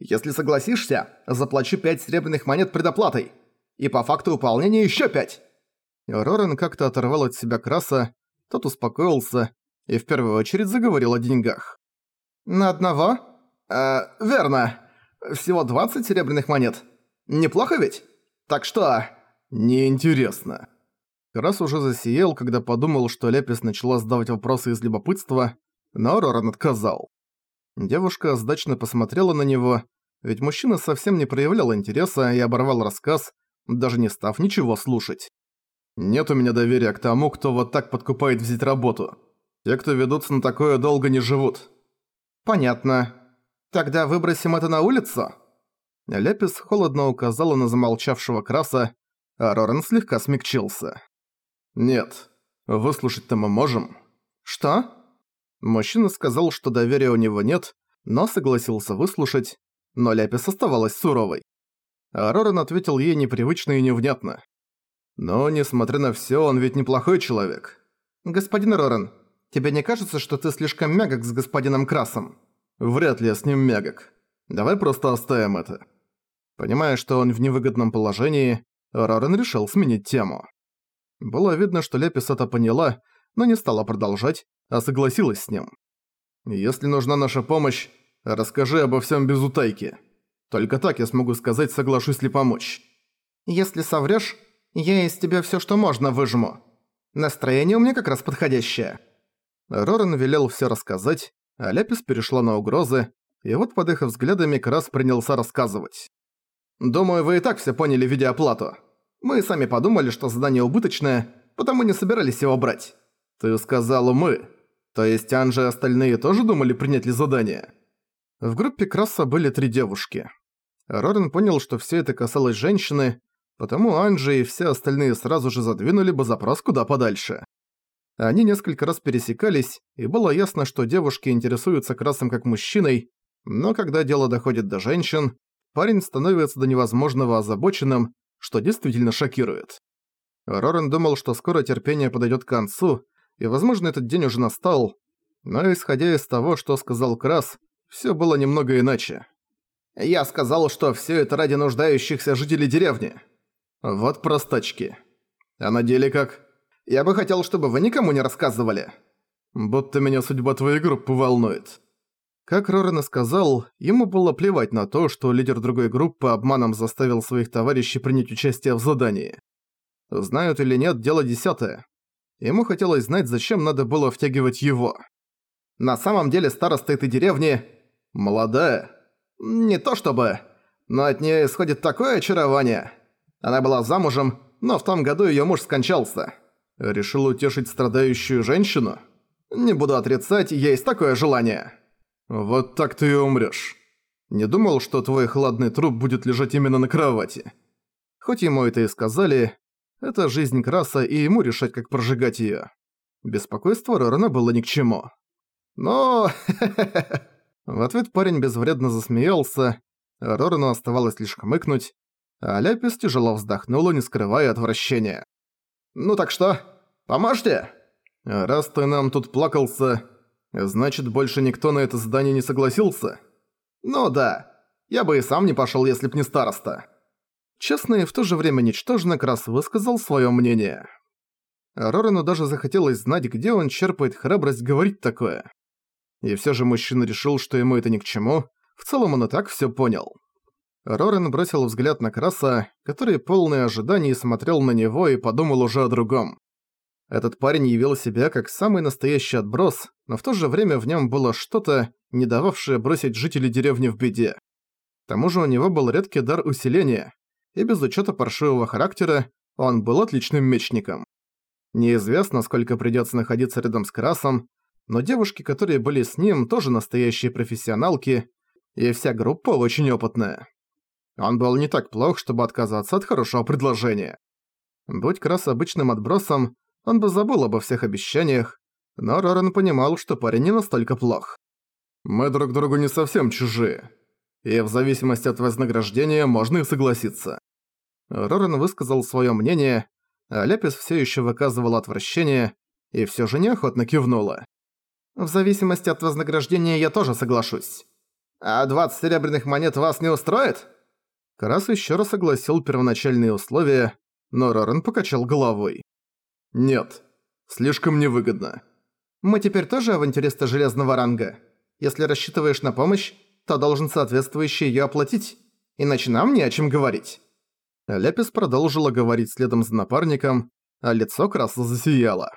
Если согласишься, заплачу пять серебряных монет предоплатой. И по факту выполнения еще пять. Рорен как-то оторвал от себя Краса, тот успокоился и в первую очередь заговорил о деньгах. «На одного?» «Э, верно. Всего 20 серебряных монет. Неплохо ведь? Так что...» «Неинтересно». Крас уже засиял, когда подумал, что Лепис начала задавать вопросы из любопытства, но Роран отказал. Девушка сдачно посмотрела на него, ведь мужчина совсем не проявлял интереса и оборвал рассказ, даже не став ничего слушать. «Нет у меня доверия к тому, кто вот так подкупает взять работу. Те, кто ведутся на такое, долго не живут». «Понятно. Тогда выбросим это на улицу?» Лепис холодно указала на замолчавшего Краса, а Рорен слегка смягчился. «Нет. Выслушать-то мы можем». «Что?» Мужчина сказал, что доверия у него нет, но согласился выслушать, но Ляпис оставалась суровой. А Роран ответил ей непривычно и невнятно. «Но, несмотря на всё, он ведь неплохой человек». «Господин Роран, тебе не кажется, что ты слишком мягок с господином Красом?» «Вряд ли я с ним мягок. Давай просто оставим это». Понимая, что он в невыгодном положении, Роран решил сменить тему. Было видно, что Лепис это поняла, но не стала продолжать, а согласилась с ним. «Если нужна наша помощь, расскажи обо всем без утайки. Только так я смогу сказать, соглашусь ли помочь». «Если соврёшь, я из тебя всё, что можно, выжму. Настроение у меня как раз подходящее». Роран велел всё рассказать, а Ляпис перешла на угрозы, и вот под их взглядами Крас принялся рассказывать. «Думаю, вы и так всё поняли, оплату. Мы сами подумали, что задание убыточное, потому не собирались его брать». «Ты сказал «мы». То есть Анжи и остальные тоже думали принять ли задание? В группе Краса были три девушки. Рорен понял, что все это касалось женщины, потому Анжи и все остальные сразу же задвинули бы запрос куда подальше. Они несколько раз пересекались, и было ясно, что девушки интересуются Красом как мужчиной, но когда дело доходит до женщин, парень становится до невозможного озабоченным, что действительно шокирует. Рорен думал, что скоро терпение подойдет к концу, и, возможно, этот день уже настал, но исходя из того, что сказал Крас, все было немного иначе. «Я сказал, что все это ради нуждающихся жителей деревни». «Вот простачки. А на деле как?» «Я бы хотел, чтобы вы никому не рассказывали». «Будто меня судьба твоей группы волнует». Как Рорен и сказал, ему было плевать на то, что лидер другой группы обманом заставил своих товарищей принять участие в задании. Знают или нет, дело десятое. Ему хотелось знать, зачем надо было втягивать его. На самом деле староста этой деревни... молодая. Не то чтобы... Но от нее исходит такое очарование. Она была замужем, но в том году ее муж скончался. Решил утешить страдающую женщину? Не буду отрицать, есть такое желание. Вот так ты и умрёшь. Не думал, что твой хладный труп будет лежать именно на кровати. Хоть ему это и сказали, это жизнь Краса, и ему решать, как прожигать её. Беспокойство Рорана было ни к чему. Но... В ответ парень безвредно засмеялся, Рорану оставалось лишь хмыкнуть, а Ляпис тяжело вздохнула, не скрывая отвращения. «Ну так что, поможете?» «Раз ты нам тут плакался, значит, больше никто на это задание не согласился?» «Ну да, я бы и сам не пошёл, если б не староста». Честно и в то же время ничтожно Крас высказал своё мнение. Рорану даже захотелось знать, где он черпает храбрость говорить такое. И всё же мужчина решил, что ему это ни к чему, в целом он и так всё понял. Рорен бросил взгляд на Краса, который полный ожиданий смотрел на него и подумал уже о другом. Этот парень явил себя как самый настоящий отброс, но в то же время в нём было что-то, не дававшее бросить жителей деревни в беде. К тому же у него был редкий дар усиления, и без учета паршивого характера он был отличным мечником. Неизвестно, сколько придется находиться рядом с Красом, но девушки, которые были с ним, тоже настоящие профессионалки, и вся группа очень опытная. Он был не так плох, чтобы отказаться от хорошего предложения. Будь Крас обычным отбросом, он бы забыл обо всех обещаниях, но Роран понимал, что парень не настолько плох. «Мы друг другу не совсем чужие», и в зависимости от вознаграждения можно и согласиться. Роран высказал свое мнение, а Лепис все еще выказывала отвращение и все же неохотно кивнула. «В зависимости от вознаграждения я тоже соглашусь». «А 20 серебряных монет вас не устроит?» Крас еще раз согласил первоначальные условия, но Рорен покачал головой. «Нет, слишком невыгодно». «Мы теперь тоже авантюристы железного ранга. Если рассчитываешь на помощь, то должен соответствующе её оплатить, иначе нам не о чем говорить». Ляпис продолжила говорить следом за напарником, а лицо Краса засияло.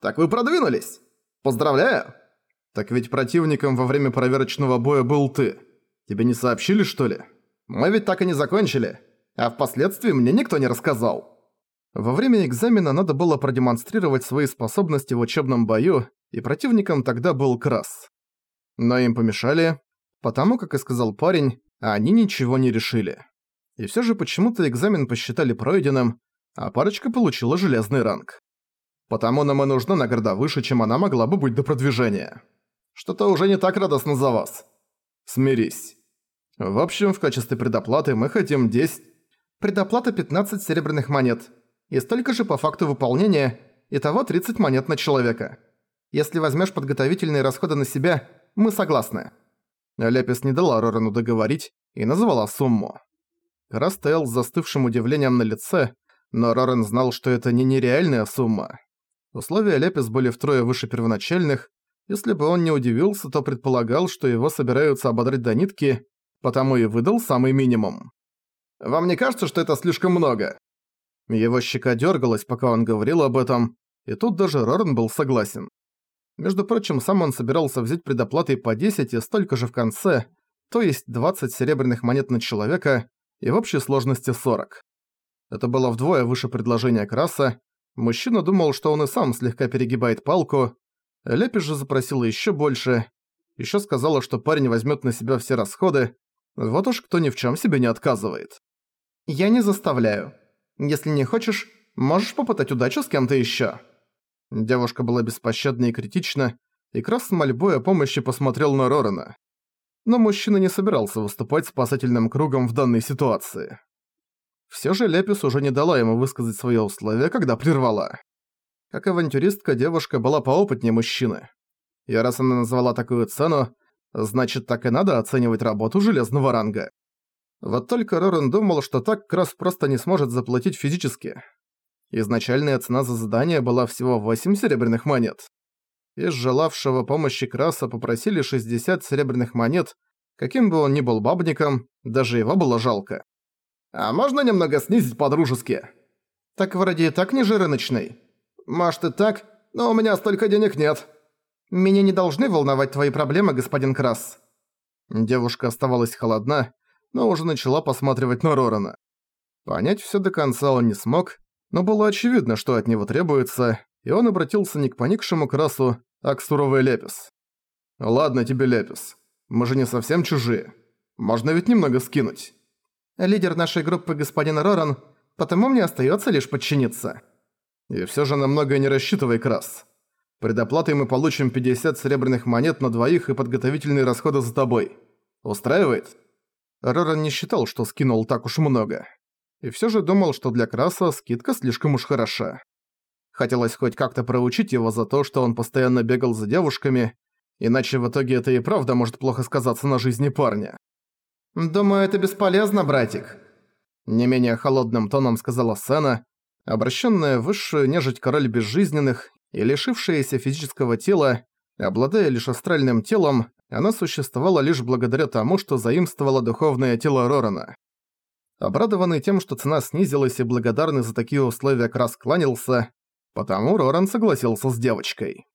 «Так вы продвинулись! Поздравляю!» «Так ведь противником во время проверочного боя был ты. Тебе не сообщили, что ли?» «Мы ведь так и не закончили, а впоследствии мне никто не рассказал». Во время экзамена надо было продемонстрировать свои способности в учебном бою, и противником тогда был Крас. Но им помешали, потому, как и сказал парень, они ничего не решили. И всё же почему-то экзамен посчитали пройденным, а парочка получила железный ранг. Потому нам и нужна награда выше, чем она могла бы быть до продвижения. Что-то уже не так радостно за вас. Смирись. В общем, в качестве предоплаты мы хотим 10... Предоплата 15 серебряных монет. И столько же по факту выполнения, итого 30 монет на человека. Если возьмешь подготовительные расходы на себя, мы согласны. Ляпис не дала Рорану договорить и назвала сумму. Раз стоял с застывшим удивлением на лице, но Рорен знал, что это не нереальная сумма. Условия Ляпис были втрое выше первоначальных, если бы он не удивился, то предполагал, что его собираются ободрать до нитки, потому и выдал самый минимум. «Вам не кажется, что это слишком много?» Его щека дергалась, пока он говорил об этом, и тут даже Рорен был согласен. Между прочим, сам он собирался взять предоплатой по 10 и столько же в конце, то есть 20 серебряных монет на человека, и в общей сложности 40. Это было вдвое выше предложения Краса. Мужчина думал, что он и сам слегка перегибает палку. Лепиш же запросила еще больше. Еще сказала, что парень возьмет на себя все расходы. Вот уж кто ни в чем себе не отказывает. «Я не заставляю. Если не хочешь, можешь попытать удачу с кем-то еще. Девушка была беспощадна и критична, и Крас с мольбой о помощи посмотрел на Рорена но мужчина не собирался выступать спасательным кругом в данной ситуации. Всё же Лепис уже не дала ему высказать свои условия, когда прервала. Как авантюристка, девушка была поопытнее мужчины. И раз она назвала такую цену, значит так и надо оценивать работу железного ранга. Вот только Рорен думал, что так Крас просто не сможет заплатить физически. Изначальная цена за задание была всего 8 серебряных монет. Из желавшего помощи Краса попросили 60 серебряных монет, каким бы он ни был бабником, даже его было жалко. «А можно немного снизить по-дружески?» «Так вроде и так ниже рыночной». «Может и так, но у меня столько денег нет». «Меня не должны волновать твои проблемы, господин Крас». Девушка оставалась холодна, но уже начала посматривать на Рорана. Понять всё до конца он не смог, но было очевидно, что от него требуется, и он обратился не к поникшему красу, а к суровой Лепис. «Ладно тебе, Лепис, мы же не совсем чужие. Можно ведь немного скинуть». «Лидер нашей группы господин Роран, потому мне остается лишь подчиниться». «И все же на многое не рассчитывай, Крас. Предоплатой мы получим 50 серебряных монет на двоих и подготовительные расходы за тобой. Устраивает?» Роран не считал, что скинул так уж много. И все же думал, что для Краса скидка слишком уж хороша. Хотелось хоть как-то проучить его за то, что он постоянно бегал за девушками, иначе в итоге это и правда может плохо сказаться на жизни парня. «Думаю, это бесполезно, братик», — не менее холодным тоном сказала Сена, обращенная в высшую нежить король безжизненных и лишившаяся физического тела, обладая лишь астральным телом, она существовала лишь благодаря тому, что заимствовала духовное тело Рорана. Обрадованный тем, что цена снизилась и благодарный за такие условия Крас кланялся, Потому Роран согласился с девочкой.